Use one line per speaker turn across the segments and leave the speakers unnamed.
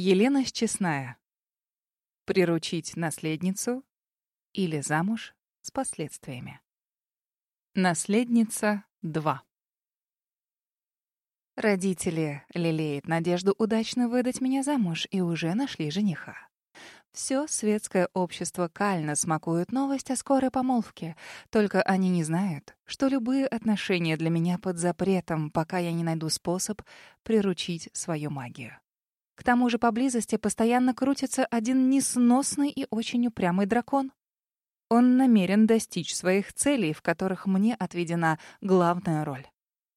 Елена Счастная. Приручить наследницу или замуж с последствиями. Наследница 2. Родители лелеют надежду удачно выдать меня замуж и уже нашли жениха. Все светское общество кально смакует новость о скорой помолвке, только они не знают, что любые отношения для меня под запретом, пока я не найду способ приручить свою магию. К тому же поблизости постоянно крутится один несносный и очень упрямый дракон. Он намерен достичь своих целей, в которых мне отведена главная роль.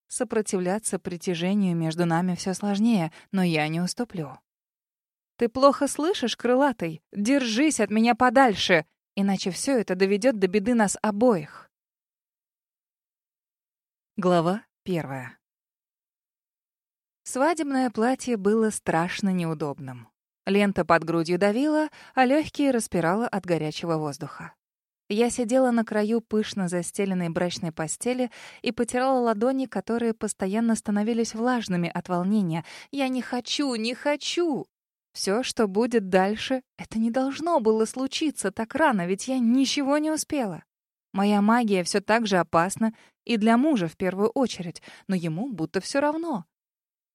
Сопротивляться притяжению между нами все сложнее, но я не уступлю. «Ты плохо слышишь, крылатый? Держись от меня подальше, иначе все это доведет до беды нас обоих». Глава первая. Свадебное платье было страшно неудобным. Лента под грудью давила, а легкие распирала от горячего воздуха. Я сидела на краю пышно застеленной брачной постели и потирала ладони, которые постоянно становились влажными от волнения. «Я не хочу, не хочу!» Все, что будет дальше, это не должно было случиться так рано, ведь я ничего не успела. Моя магия все так же опасна, и для мужа в первую очередь, но ему будто все равно.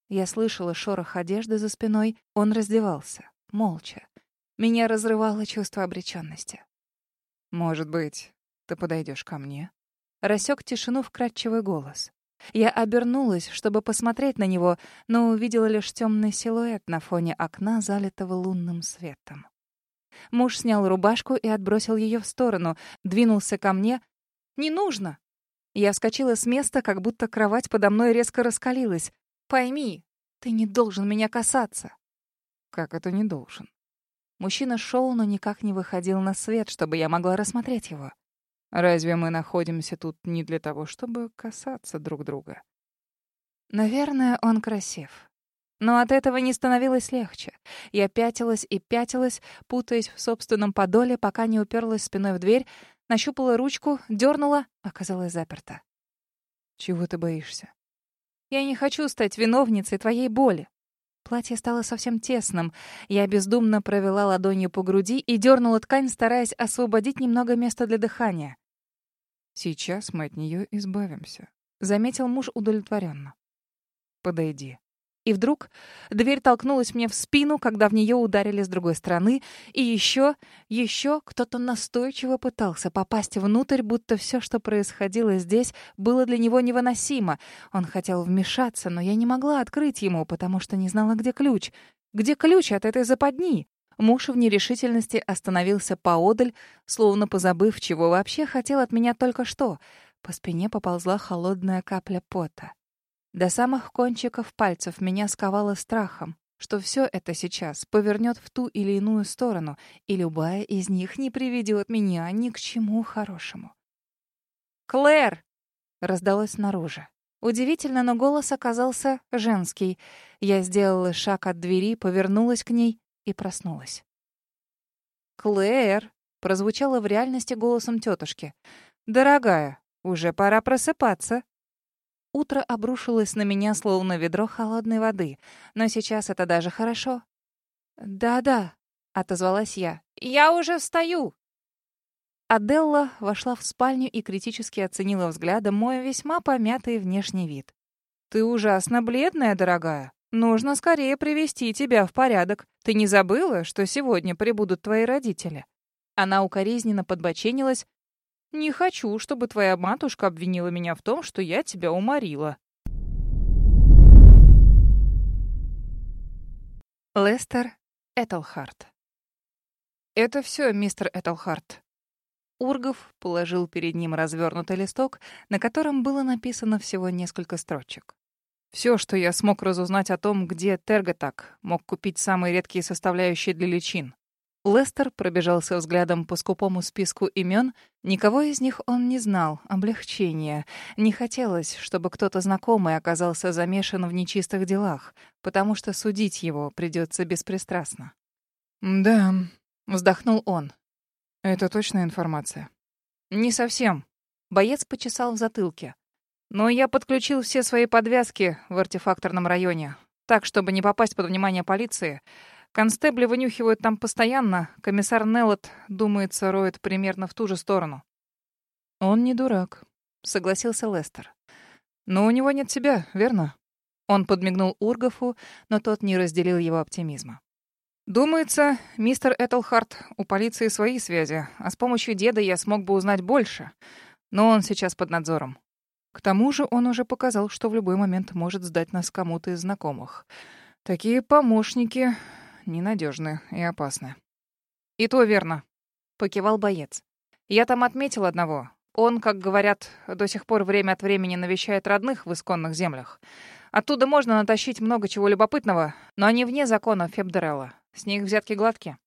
Я слышала шорох одежды за спиной. Он раздевался, молча. Меня разрывало чувство обреченности. «Может быть, ты подойдешь ко мне?» Рассек тишину вкрадчивый голос. Я обернулась, чтобы посмотреть на него, но увидела лишь темный силуэт на фоне окна, залитого лунным светом. Муж снял рубашку и отбросил ее в сторону, двинулся ко мне. «Не нужно!» Я вскочила с места, как будто кровать подо мной резко раскалилась. Пойми, ты не должен меня касаться. Как это не должен? Мужчина шел, но никак не выходил на свет, чтобы я могла рассмотреть его. Разве мы находимся тут не для того, чтобы касаться друг друга? Наверное, он красив. Но от этого не становилось легче. Я пятилась и пятилась, путаясь в собственном подоле, пока не уперлась спиной в дверь, нащупала ручку, дернула, оказалась заперта. «Чего ты боишься?» Я не хочу стать виновницей твоей боли. Платье стало совсем тесным. Я бездумно провела ладонью по груди и дернула ткань, стараясь освободить немного места для дыхания. «Сейчас мы от нее избавимся», — заметил муж удовлетворенно. «Подойди». И вдруг дверь толкнулась мне в спину, когда в нее ударили с другой стороны, и еще, еще кто-то настойчиво пытался попасть внутрь, будто все, что происходило здесь, было для него невыносимо. Он хотел вмешаться, но я не могла открыть ему, потому что не знала, где ключ. Где ключ от этой западни? Муж в нерешительности остановился поодаль, словно позабыв, чего вообще хотел от меня только что. По спине поползла холодная капля пота. До самых кончиков пальцев меня сковало страхом, что все это сейчас повернет в ту или иную сторону, и любая из них не приведет меня ни к чему хорошему. «Клэр!» — раздалось снаружи. Удивительно, но голос оказался женский. Я сделала шаг от двери, повернулась к ней и проснулась. «Клэр!» — прозвучало в реальности голосом тетушки. «Дорогая, уже пора просыпаться». Утро обрушилось на меня, словно ведро холодной воды. Но сейчас это даже хорошо. «Да-да», — отозвалась я. «Я уже встаю!» Аделла вошла в спальню и критически оценила взглядом мой весьма помятый внешний вид. «Ты ужасно бледная, дорогая. Нужно скорее привести тебя в порядок. Ты не забыла, что сегодня прибудут твои родители?» Она укоризненно подбоченилась, не хочу, чтобы твоя матушка обвинила меня в том, что я тебя уморила. Лестер Этельхарт. Это все, мистер Этельхарт. Ургов положил перед ним развернутый листок, на котором было написано всего несколько строчек. Все, что я смог разузнать о том, где Терготак мог купить самые редкие составляющие для личин. Лестер пробежался взглядом по скупому списку имен. Никого из них он не знал. Облегчение. Не хотелось, чтобы кто-то знакомый оказался замешан в нечистых делах, потому что судить его придется беспристрастно. «Да», — вздохнул он. «Это точная информация?» «Не совсем». Боец почесал в затылке. «Но я подключил все свои подвязки в артефакторном районе, так, чтобы не попасть под внимание полиции». Констебли вынюхивают там постоянно. Комиссар Неллот, думается, роет примерно в ту же сторону. Он не дурак, согласился Лестер. Но у него нет себя, верно? Он подмигнул Ургофу, но тот не разделил его оптимизма. Думается, мистер Этельхарт, у полиции свои связи, а с помощью деда я смог бы узнать больше. Но он сейчас под надзором. К тому же он уже показал, что в любой момент может сдать нас кому-то из знакомых. Такие помощники ненадежны и опасны. «И то верно», — покивал боец. «Я там отметил одного. Он, как говорят, до сих пор время от времени навещает родных в исконных землях. Оттуда можно натащить много чего любопытного, но они вне закона Фебдерелла. С них взятки гладкие».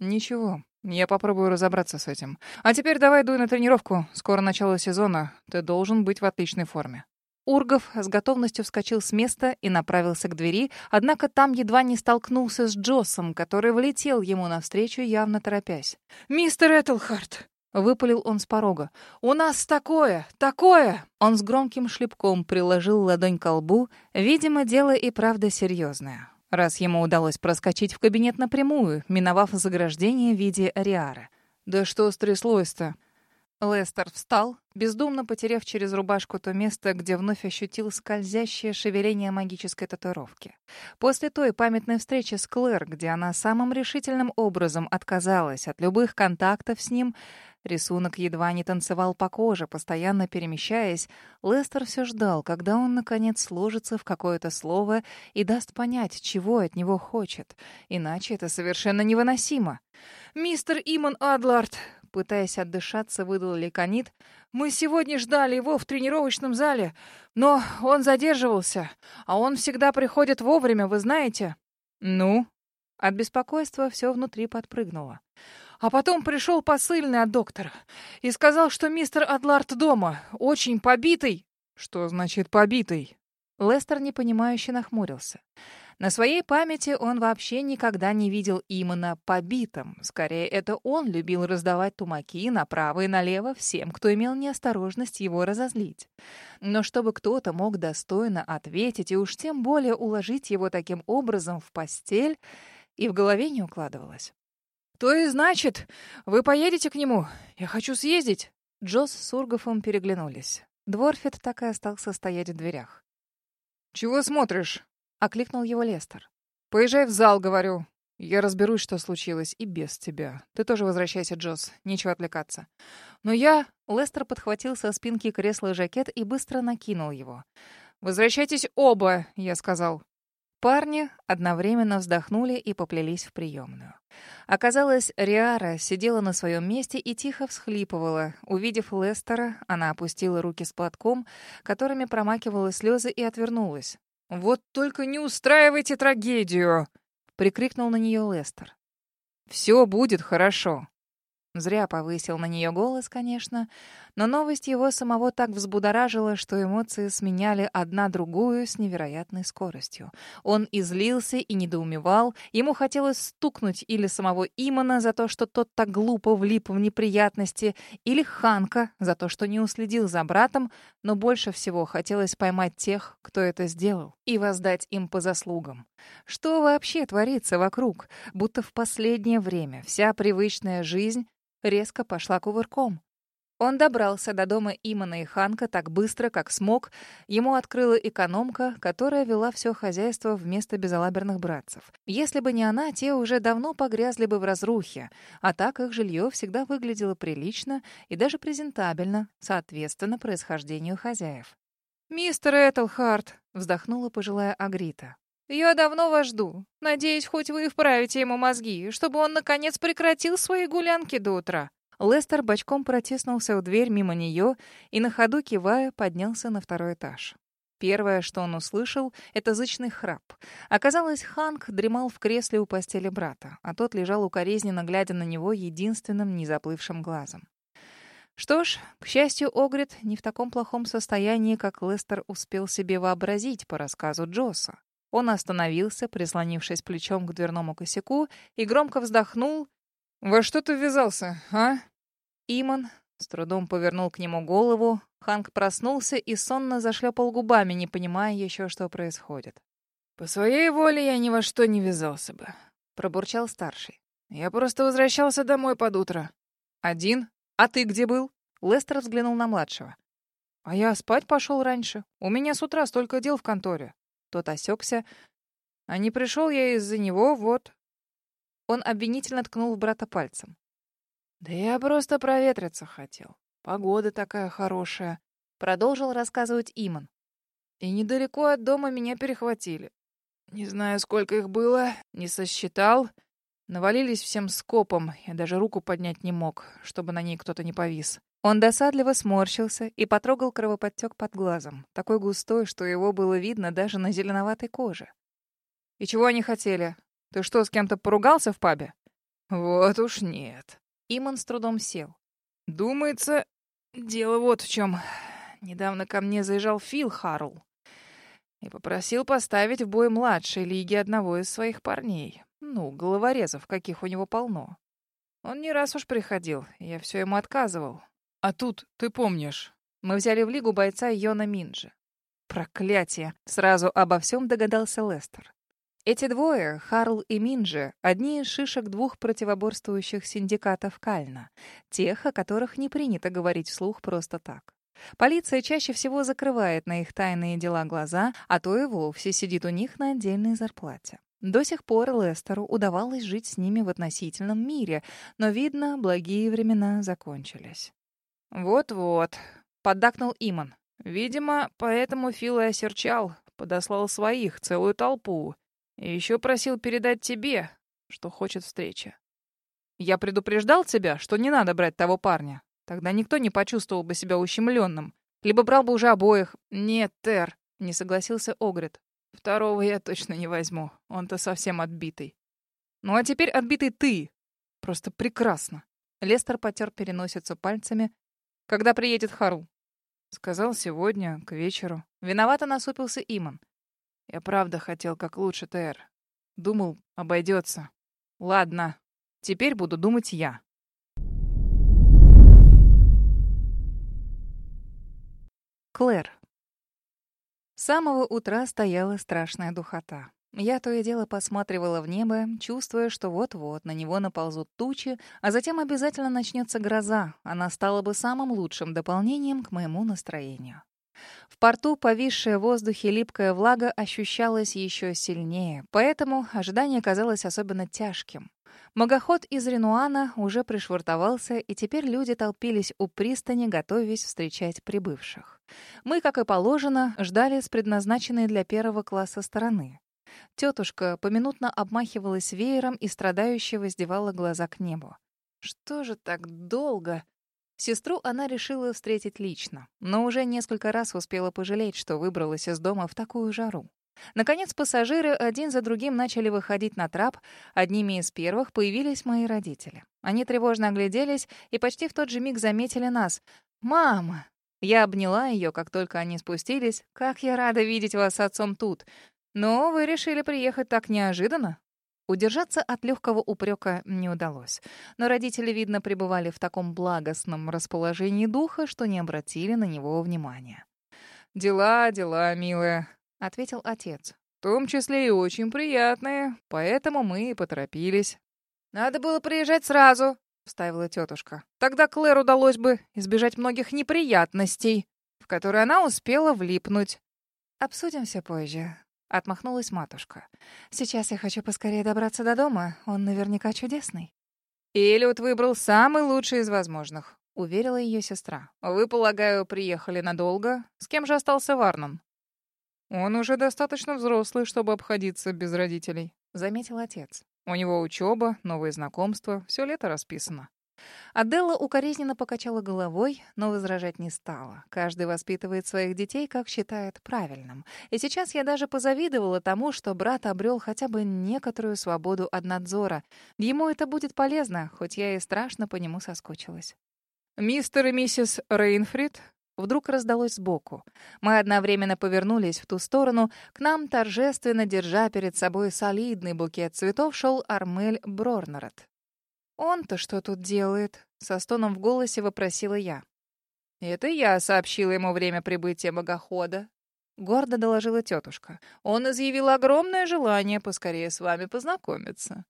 «Ничего, я попробую разобраться с этим. А теперь давай дуй на тренировку. Скоро начало сезона. Ты должен быть в отличной форме. Ургов с готовностью вскочил с места и направился к двери, однако там едва не столкнулся с Джоссом, который влетел ему навстречу, явно торопясь. «Мистер Этельхарт!» — выпалил он с порога. «У нас такое! Такое!» Он с громким шлепком приложил ладонь к лбу. Видимо, дело и правда серьезное раз ему удалось проскочить в кабинет напрямую, миновав заграждение в виде ариара. «Да что стряслось-то?» Лестер встал, бездумно потеряв через рубашку то место, где вновь ощутил скользящее шевеление магической татуировки. После той памятной встречи с Клэр, где она самым решительным образом отказалась от любых контактов с ним, рисунок едва не танцевал по коже, постоянно перемещаясь, Лестер все ждал, когда он, наконец, сложится в какое-то слово и даст понять, чего от него хочет. Иначе это совершенно невыносимо. «Мистер Имон Адлард!» Пытаясь отдышаться, выдал Леконит. «Мы сегодня ждали его в тренировочном зале, но он задерживался, а он всегда приходит вовремя, вы знаете». «Ну?» От беспокойства все внутри подпрыгнуло. А потом пришел посыльный от доктора и сказал, что мистер Адлард дома, очень побитый. Что значит побитый? Лестер непонимающе нахмурился. На своей памяти он вообще никогда не видел Имана побитым. Скорее, это он любил раздавать тумаки направо и налево всем, кто имел неосторожность его разозлить. Но чтобы кто-то мог достойно ответить и уж тем более уложить его таким образом в постель, и в голове не укладывалось. «То и значит, вы поедете к нему? Я хочу съездить!» Джосс с Ургофом переглянулись. Дворфит так и остался стоять в дверях. «Чего смотришь?» Окликнул его Лестер. Поезжай в зал, говорю. Я разберусь, что случилось, и без тебя. Ты тоже возвращайся, Джосс. Нечего отвлекаться. Но я... Лестер подхватил со спинки кресла жакет и быстро накинул его. «Возвращайтесь оба», — я сказал. Парни одновременно вздохнули и поплелись в приемную. Оказалось, Риара сидела на своем месте и тихо всхлипывала. Увидев Лестера, она опустила руки с платком, которыми промакивала слезы, и отвернулась. «Вот только не устраивайте трагедию!» — прикрикнул на нее Лестер. «Все будет хорошо. Зря повысил на нее голос, конечно, но новость его самого так взбудоражила, что эмоции сменяли одна другую с невероятной скоростью. Он излился и недоумевал, ему хотелось стукнуть или самого Имана за то, что тот так глупо влип в неприятности, или Ханка за то, что не уследил за братом, но больше всего хотелось поймать тех, кто это сделал, и воздать им по заслугам. Что вообще творится вокруг? Будто в последнее время вся привычная жизнь резко пошла кувырком. Он добрался до дома Имана и Ханка так быстро, как смог. Ему открыла экономка, которая вела все хозяйство вместо безалаберных братцев. Если бы не она, те уже давно погрязли бы в разрухе, а так их жилье всегда выглядело прилично и даже презентабельно, соответственно происхождению хозяев. «Мистер Этельхарт», — вздохнула пожилая Агрита. «Я давно вас жду. Надеюсь, хоть вы вправите ему мозги, чтобы он, наконец, прекратил свои гулянки до утра». Лестер бочком протиснулся в дверь мимо нее и, на ходу кивая, поднялся на второй этаж. Первое, что он услышал, — это зычный храп. Оказалось, Ханк дремал в кресле у постели брата, а тот лежал укоризненно, глядя на него единственным незаплывшим глазом. Что ж, к счастью, Огрид не в таком плохом состоянии, как Лестер успел себе вообразить по рассказу Джосса. Он остановился, прислонившись плечом к дверному косяку, и громко вздохнул. «Во что ты ввязался, а?» Иман с трудом повернул к нему голову. Ханк проснулся и сонно зашлепал губами, не понимая еще, что происходит. «По своей воле я ни во что не ввязался бы. пробурчал старший.
«Я просто возвращался домой под утро».
«Один? А ты где был?» Лестер взглянул на младшего.
«А я спать пошел раньше. У меня с утра столько дел в конторе».
Тот осекся.
«А не пришел я из-за него, вот».
Он обвинительно ткнул в брата пальцем.
«Да я просто проветриться хотел. Погода такая хорошая», —
продолжил рассказывать Иман.
«И недалеко от дома меня перехватили. Не знаю, сколько их было, не сосчитал. Навалились всем скопом, я даже руку поднять не мог, чтобы на ней кто-то не повис.
Он досадливо сморщился и потрогал кровоподтек под глазом, такой густой, что его было видно даже на зеленоватой коже.
«И чего они хотели? Ты что, с кем-то поругался в пабе?»
«Вот уж нет», Иман с трудом сел.
«Думается, дело вот в чем. Недавно ко мне заезжал Фил Харл и попросил поставить в бой младшей лиги одного из своих парней. Ну, головорезов, каких у него полно. Он не раз уж приходил, я все ему отказывал. А тут, ты помнишь, мы взяли в лигу бойца Йона Минджи.
Проклятие! Сразу обо всем догадался Лестер. Эти двое, Харл и Минджи, одни из шишек двух противоборствующих синдикатов Кальна, тех, о которых не принято говорить вслух просто так. Полиция чаще всего закрывает на их тайные дела глаза, а то и вовсе сидит у них на отдельной зарплате. До сих пор Лестеру удавалось жить с ними в относительном мире, но, видно, благие времена закончились.
«Вот-вот», — поддакнул Иман. «Видимо, поэтому Фил и осерчал, подослал своих, целую толпу. И еще просил передать тебе, что хочет встречи. Я предупреждал тебя, что не надо брать того парня. Тогда никто не почувствовал бы себя ущемленным. Либо брал бы уже обоих. Нет, Тер, не согласился Огрид. Второго я точно не возьму. Он-то совсем отбитый. Ну а теперь отбитый ты. Просто прекрасно. Лестер потер переносицу пальцами. Когда приедет Харл? Сказал сегодня, к вечеру. Виновато насупился Иман. Я правда хотел как лучше, Тер. Думал, обойдется. Ладно, теперь буду думать я.
Клэр. С самого утра стояла страшная духота. Я то и дело посматривала в небо, чувствуя, что вот-вот на него наползут тучи, а затем обязательно начнется гроза. Она стала бы самым лучшим дополнением к моему настроению. В порту повисшая в воздухе липкая влага ощущалась еще сильнее, поэтому ожидание казалось особенно тяжким. Магоход из Ренуана уже пришвартовался, и теперь люди толпились у пристани, готовясь встречать прибывших. Мы, как и положено, ждали с предназначенной для первого класса стороны. Тетушка поминутно обмахивалась веером и страдающе воздевала глаза к небу. «Что же так долго?» Сестру она решила встретить лично, но уже несколько раз успела пожалеть, что выбралась из дома в такую жару. Наконец пассажиры один за другим начали выходить на трап. Одними из первых появились мои родители. Они тревожно огляделись и почти в тот же миг заметили нас. «Мама!» Я обняла ее, как только они спустились. «Как я рада видеть вас с отцом тут! Но вы решили приехать так неожиданно?» Удержаться от легкого упрека не удалось. Но родители, видно, пребывали в таком благостном расположении духа, что не обратили на него внимания.
«Дела, дела, милая», — ответил отец. «В том числе и очень приятные, поэтому мы и поторопились». «Надо было приезжать сразу», — вставила тетушка. «Тогда Клэр удалось бы избежать многих неприятностей, в которые она успела влипнуть».
«Обсудим все позже», Отмахнулась матушка. «Сейчас я хочу поскорее добраться до дома. Он наверняка чудесный».
«Эллиот выбрал самый лучший из возможных», — уверила ее сестра. «Вы, полагаю, приехали надолго? С кем же остался Варнон?» «Он уже достаточно взрослый, чтобы обходиться без родителей», — заметил отец. «У него учеба, новые знакомства, все лето расписано».
Аделла укоризненно покачала головой, но возражать не стала. Каждый воспитывает своих детей, как считает правильным. И сейчас я даже позавидовала тому, что брат обрел хотя бы некоторую свободу от надзора. Ему это будет полезно, хоть я и страшно по нему соскучилась.
«Мистер и миссис Рейнфрид?» Вдруг раздалось сбоку. Мы одновременно повернулись в ту сторону. К нам, торжественно держа перед собой солидный букет цветов, шел Армель Брорнерет.
«Он-то что тут делает?» — со стоном в голосе вопросила я.
«Это я сообщила ему время прибытия богохода», — гордо доложила тетушка. «Он изъявил огромное желание поскорее с вами познакомиться».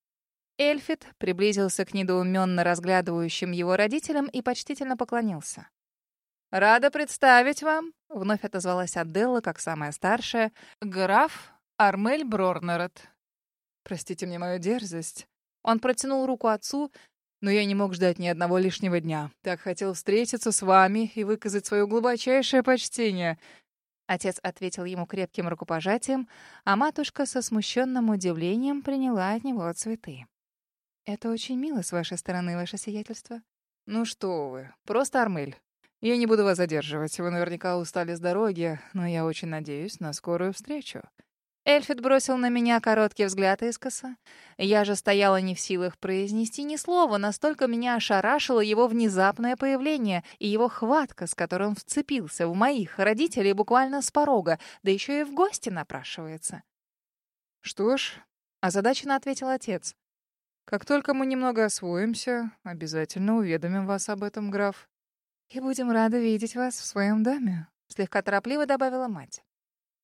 Эльфит приблизился к недоуменно разглядывающим его родителям и почтительно поклонился. «Рада представить вам», — вновь отозвалась Аделла, как самая старшая, «граф Армель Брорнерет». «Простите мне мою дерзость». Он протянул руку отцу, но я не мог ждать ни одного лишнего дня. Так хотел встретиться с вами и выказать свое глубочайшее почтение. Отец ответил ему крепким рукопожатием, а матушка со смущенным удивлением приняла от него цветы. «Это очень мило с вашей стороны, ваше сиятельство». «Ну что вы, просто Армель. Я не буду вас задерживать. Вы наверняка устали с дороги, но я очень надеюсь на скорую встречу». Эльфит бросил на меня короткий взгляд искоса. Я же стояла не в силах произнести ни слова, настолько меня ошарашило его внезапное появление и его хватка, с которой он вцепился в моих родителей буквально с порога, да еще и в гости напрашивается. «Что ж», — озадаченно ответил отец, — «как только мы немного освоимся, обязательно уведомим вас об этом, граф». «И будем рады видеть вас в своем доме», — слегка торопливо добавила мать.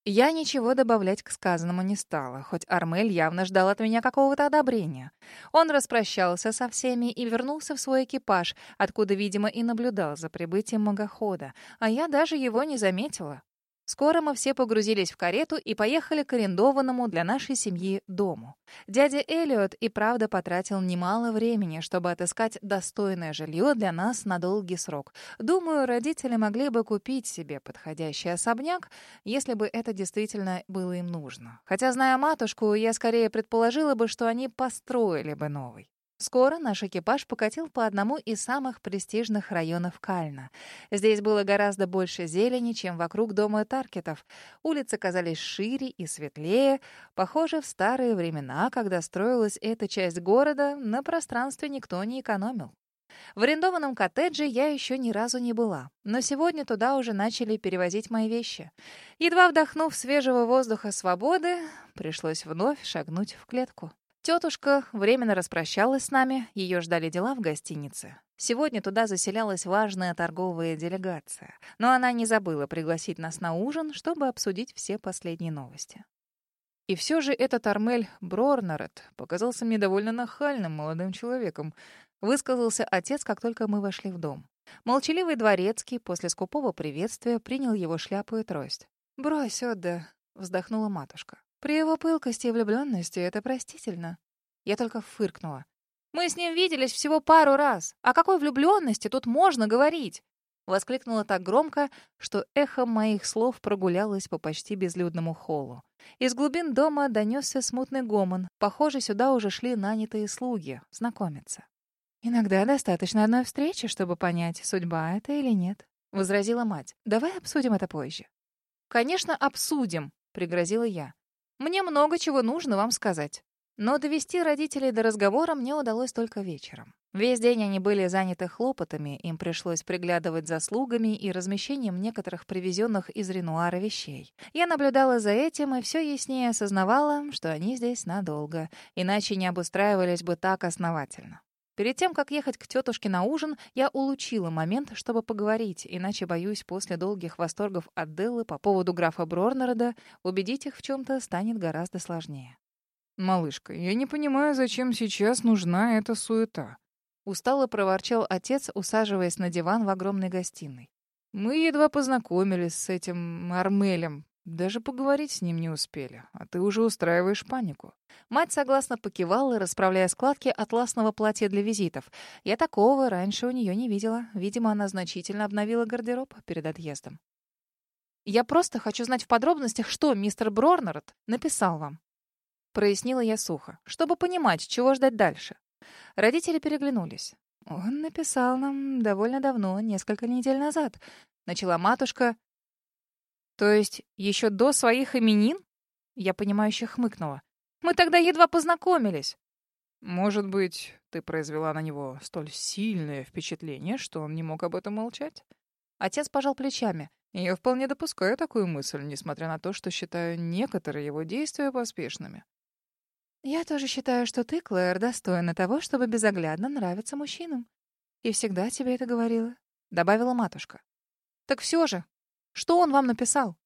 Я ничего добавлять к сказанному не стала, хоть Армель явно ждал от меня какого-то одобрения. Он распрощался со всеми и вернулся в свой экипаж, откуда, видимо, и наблюдал за прибытием магохода, а я даже его не заметила. Скоро мы все погрузились в карету и поехали к арендованному для нашей семьи дому. Дядя Элиот и правда потратил немало времени, чтобы отыскать достойное жилье для нас на долгий срок. Думаю, родители могли бы купить себе подходящий особняк, если бы это действительно было им нужно. Хотя, зная матушку, я скорее предположила бы, что они построили бы новый. Скоро наш экипаж покатил по одному из самых престижных районов Кальна. Здесь было гораздо больше зелени, чем вокруг дома Таркетов. Улицы казались шире и светлее. Похоже, в старые времена, когда строилась эта часть города, на пространстве никто не экономил. В арендованном коттедже я еще ни разу не была, но сегодня туда уже начали перевозить мои вещи. Едва вдохнув свежего воздуха свободы, пришлось вновь шагнуть в клетку. Тетушка временно распрощалась с нами, ее ждали дела в гостинице. Сегодня туда заселялась важная торговая делегация, но она не забыла пригласить нас на ужин, чтобы обсудить все последние новости. И все же этот Армель Брорнерет показался мне довольно нахальным молодым человеком, высказался отец, как только мы вошли в дом. Молчаливый дворецкий после скупого приветствия принял его шляпу и трость. «Брось, Отда», — вздохнула матушка. При его пылкости и влюбленности это простительно. Я только фыркнула. «Мы с ним виделись всего пару раз. О какой влюбленности тут можно говорить?» Воскликнула так громко, что эхо моих слов прогулялось по почти безлюдному холлу. Из глубин дома донесся смутный гомон. Похоже, сюда уже шли нанятые слуги, знакомиться. «Иногда достаточно одной встречи, чтобы понять, судьба это или нет», — возразила мать. «Давай обсудим это позже». «Конечно, обсудим», — пригрозила я. Мне много чего нужно вам сказать. Но довести родителей до разговора мне удалось только вечером. Весь день они были заняты хлопотами, им пришлось приглядывать за слугами и размещением некоторых привезенных из Ренуара вещей. Я наблюдала за этим и все яснее осознавала, что они здесь надолго, иначе не обустраивались бы так основательно. Перед тем, как ехать к тетушке на ужин, я улучила момент, чтобы поговорить, иначе, боюсь, после долгих восторгов от Деллы по поводу графа Брорнерода убедить их в чем-то станет гораздо сложнее.
«Малышка, я не понимаю, зачем сейчас нужна эта суета?»
Устало проворчал отец, усаживаясь на диван в огромной гостиной.
«Мы едва познакомились с этим Армелем, даже поговорить с ним не успели, а ты уже устраиваешь панику.
Мать согласно покивала, расправляя складки атласного платья для визитов. Я такого раньше у нее не видела. Видимо, она значительно обновила гардероб перед отъездом. «Я просто хочу знать в подробностях, что мистер Брорнерот написал вам». Прояснила я сухо, чтобы понимать, чего ждать дальше. Родители переглянулись. «Он написал нам довольно давно, несколько недель назад», — начала матушка, то есть еще до своих именин? Я понимающе хмыкнула. Мы тогда едва познакомились.
Может быть, ты произвела на него столь сильное впечатление, что он не мог об этом молчать?
Отец пожал плечами.
Я вполне допускаю такую мысль, несмотря на то, что считаю некоторые его действия поспешными.
Я тоже считаю, что ты, Клэр, достойна того, чтобы безоглядно нравиться мужчинам. И всегда тебе это говорила, добавила матушка. Так все же, что он вам написал?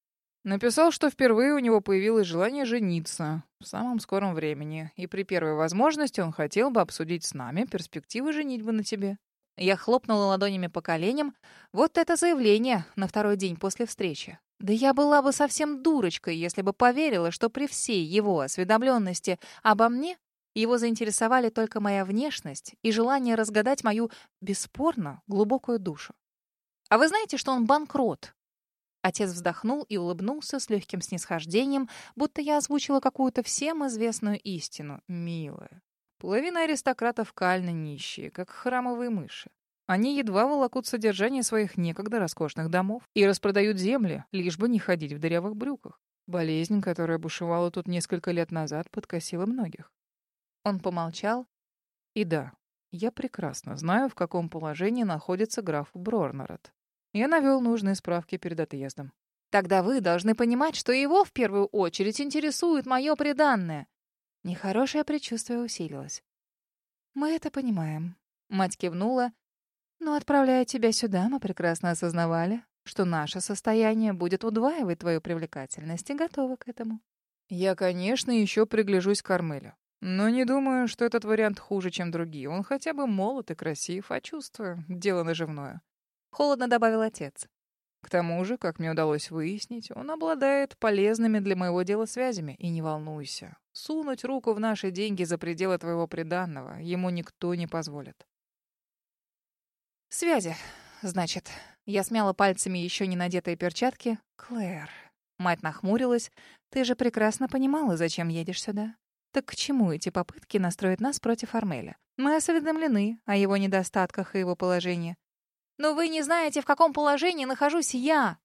Написал, что впервые у него появилось желание жениться в самом скором времени, и при первой возможности он хотел бы обсудить с нами перспективы женитьбы на тебе.
Я хлопнула ладонями по коленям. Вот это заявление на второй день после встречи. Да я была бы совсем дурочкой, если бы поверила, что при всей его осведомленности обо мне его заинтересовали только моя внешность и желание разгадать мою, бесспорно, глубокую душу. А вы знаете, что он банкрот? Отец вздохнул и улыбнулся с легким снисхождением, будто я озвучила какую-то всем известную истину. Милая. Половина аристократов кально нищие, как храмовые мыши. Они едва волокут содержание своих некогда роскошных домов и распродают земли, лишь бы не ходить в дырявых брюках. Болезнь, которая бушевала тут несколько лет назад, подкосила многих. Он помолчал. И да, я прекрасно знаю, в каком положении находится граф Брорнерот. Я навел нужные справки перед отъездом. Тогда вы должны понимать, что его в первую очередь интересует мое преданное. Нехорошее предчувствие усилилось. Мы это понимаем. Мать кивнула. Но отправляя тебя сюда, мы прекрасно осознавали, что наше состояние будет удваивать твою привлекательность и готовы к этому. Я, конечно, еще пригляжусь к Кармелю. Но не думаю, что этот вариант хуже, чем другие. Он хотя бы молод и красив, а чувство — дело наживное. Холодно добавил отец. К тому же, как мне удалось выяснить, он обладает полезными для моего дела связями. И не волнуйся, сунуть руку в наши деньги за пределы твоего приданного ему никто не позволит. Связи, значит. Я смяла пальцами еще не надетые перчатки. Клэр. Мать нахмурилась. Ты же прекрасно понимала, зачем едешь сюда. Так к чему эти попытки настроить нас против Армеля? Мы осведомлены о его недостатках и его положении. Но вы не знаете, в каком положении нахожусь я.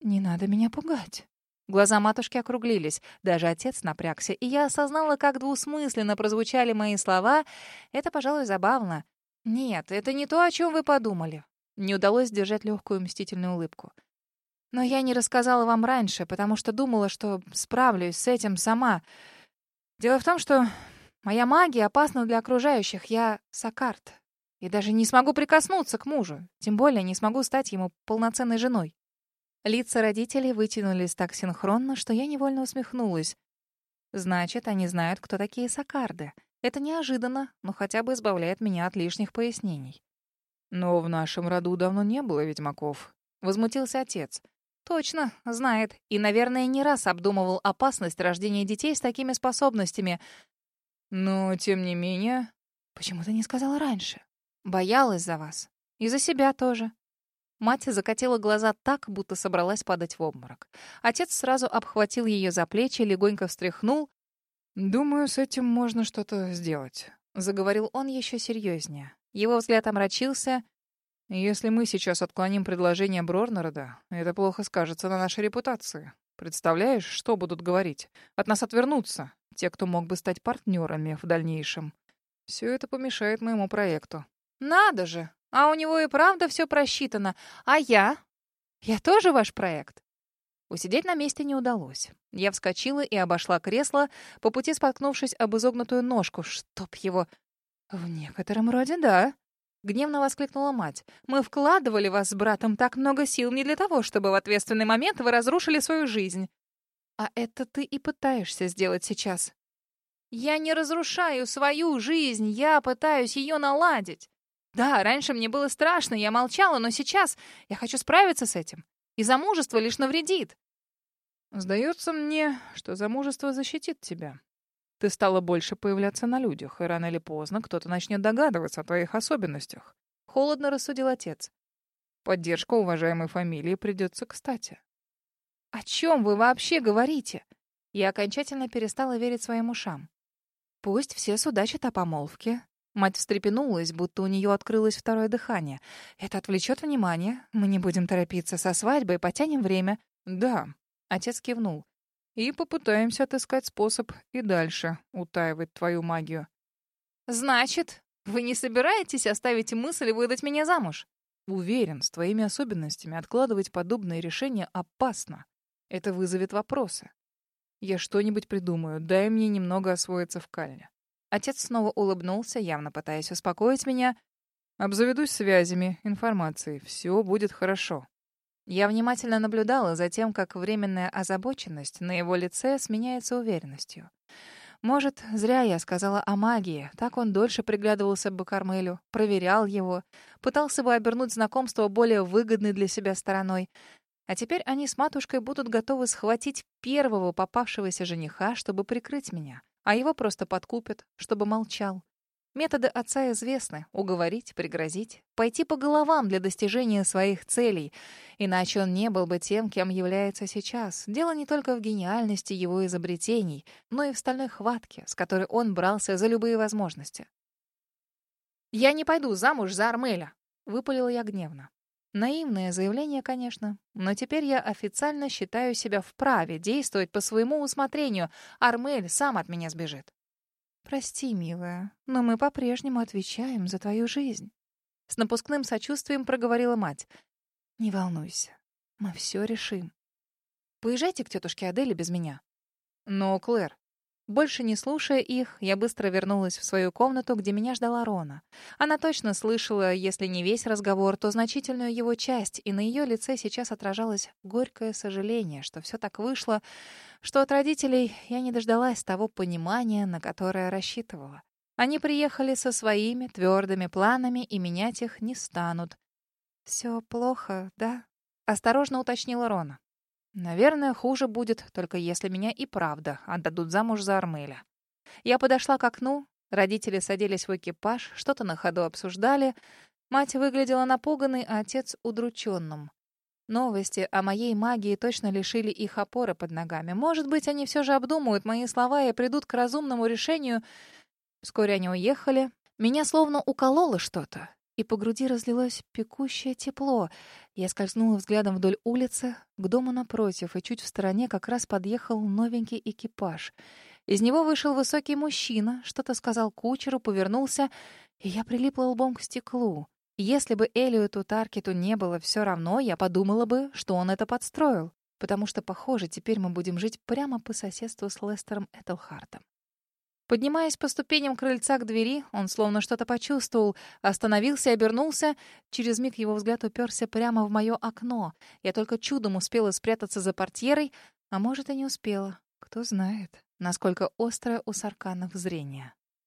Не надо меня пугать. Глаза матушки округлились, даже отец напрягся, и я осознала, как двусмысленно прозвучали мои слова. Это, пожалуй, забавно. Нет, это не то, о чем вы подумали. Не удалось сдержать легкую мстительную улыбку. Но я не рассказала вам раньше, потому что думала, что справлюсь с этим сама. Дело в том, что моя магия опасна для окружающих. Я Сакарт. И даже не смогу прикоснуться к мужу. Тем более не смогу стать ему полноценной женой. Лица родителей вытянулись так синхронно, что я невольно усмехнулась. Значит, они знают, кто такие Сакарды. Это неожиданно, но хотя бы избавляет меня от лишних пояснений. Но в нашем роду давно не было ведьмаков. Возмутился отец. Точно, знает. И, наверное, не раз обдумывал опасность рождения детей с такими способностями. Но, тем не менее... Почему ты не сказала раньше? Боялась за вас. И за себя тоже. Мать закатила глаза так, будто собралась падать в обморок. Отец сразу обхватил ее за плечи, легонько встряхнул. «Думаю, с этим можно что-то сделать», — заговорил он еще серьезнее. Его взгляд омрачился, если мы сейчас отклоним предложение Брорнерода, это плохо скажется на нашей репутации. Представляешь, что будут говорить? От нас отвернутся те, кто мог бы стать партнерами в дальнейшем. Все это помешает моему проекту. Надо же! А у него и правда все просчитано. А я? Я тоже ваш проект? Усидеть на месте не удалось. Я вскочила и обошла кресло, по пути споткнувшись об изогнутую ножку. Чтоб его... В некотором роде да. Гневно воскликнула мать. «Мы вкладывали вас с братом так много сил не для того, чтобы в ответственный момент вы разрушили свою жизнь. А это ты и пытаешься сделать сейчас. Я не разрушаю свою жизнь, я пытаюсь ее наладить. Да, раньше мне было страшно, я молчала, но сейчас я хочу справиться с этим. И замужество лишь навредит. Сдается мне, что замужество защитит тебя. Ты стала больше появляться на людях, и рано или поздно кто-то начнет догадываться о твоих особенностях. Холодно рассудил отец. Поддержка уважаемой фамилии придется кстати. О чем вы вообще говорите? Я окончательно перестала верить своим ушам. Пусть все судачат о помолвке. Мать встрепенулась, будто у нее открылось второе дыхание. Это отвлечет внимание. Мы не будем торопиться со свадьбой, потянем время. Да, отец кивнул и попытаемся отыскать способ и дальше утаивать твою магию. Значит, вы не собираетесь оставить мысль выдать меня замуж? Уверен, с твоими особенностями откладывать подобные решения опасно. Это вызовет вопросы. Я что-нибудь придумаю, дай мне немного освоиться в Кальне. Отец снова улыбнулся, явно пытаясь успокоить меня. Обзаведусь связями, информацией. Все будет хорошо. Я внимательно наблюдала за тем, как временная озабоченность на его лице сменяется уверенностью. Может, зря я сказала о магии. Так он дольше приглядывался бы к Армелю, проверял его, пытался бы обернуть знакомство более выгодной для себя стороной. А теперь они с матушкой будут готовы схватить первого попавшегося жениха, чтобы прикрыть меня, а его просто подкупят, чтобы молчал. Методы отца известны — уговорить, пригрозить, пойти по головам для достижения своих целей. Иначе он не был бы тем, кем является сейчас. Дело не только в гениальности его изобретений, но и в стальной хватке, с которой он брался за любые возможности. «Я не пойду замуж за Армеля», — выпалила я гневно. Наивное заявление, конечно, но теперь я официально считаю себя вправе действовать по своему усмотрению. Армель сам от меня сбежит. «Прости, милая, но мы по-прежнему отвечаем за твою жизнь». С напускным сочувствием проговорила мать. «Не волнуйся, мы все решим. Поезжайте к тетушке Аделе без меня». «Но, Клэр, больше не слушая их, я быстро вернулась в свою комнату, где меня ждала Рона. Она точно слышала, если не весь разговор, то значительную его часть, и на ее лице сейчас отражалось горькое сожаление, что все так вышло, что от родителей я не дождалась того понимания, на которое рассчитывала. Они приехали со своими твердыми планами и менять их не станут. «Все плохо, да?» — осторожно уточнила Рона. Наверное, хуже будет, только если меня и правда отдадут замуж за Армеля. Я подошла к окну, родители садились в экипаж, что-то на ходу обсуждали. Мать выглядела напуганной, а отец — удрученным. Новости о моей магии точно лишили их опоры под ногами. Может быть, они все же обдумают мои слова и придут к разумному решению. Вскоре они уехали. Меня словно укололо что-то и по груди разлилось пекущее тепло. Я скользнула взглядом вдоль улицы, к дому напротив, и чуть в стороне как раз подъехал новенький экипаж. Из него вышел высокий мужчина, что-то сказал кучеру, повернулся, и я прилипла лбом к стеклу. Если бы Элиоту Таркету не было все равно, я подумала бы, что он это подстроил, потому что, похоже, теперь мы будем жить прямо по соседству с Лестером Этельхартом. Поднимаясь по ступеням крыльца к двери, он словно что-то почувствовал, остановился и обернулся. Через миг его взгляд уперся прямо в мое окно. Я только чудом успела спрятаться за портьерой, а может, и не успела. Кто знает, насколько острое у Сарканов зрение.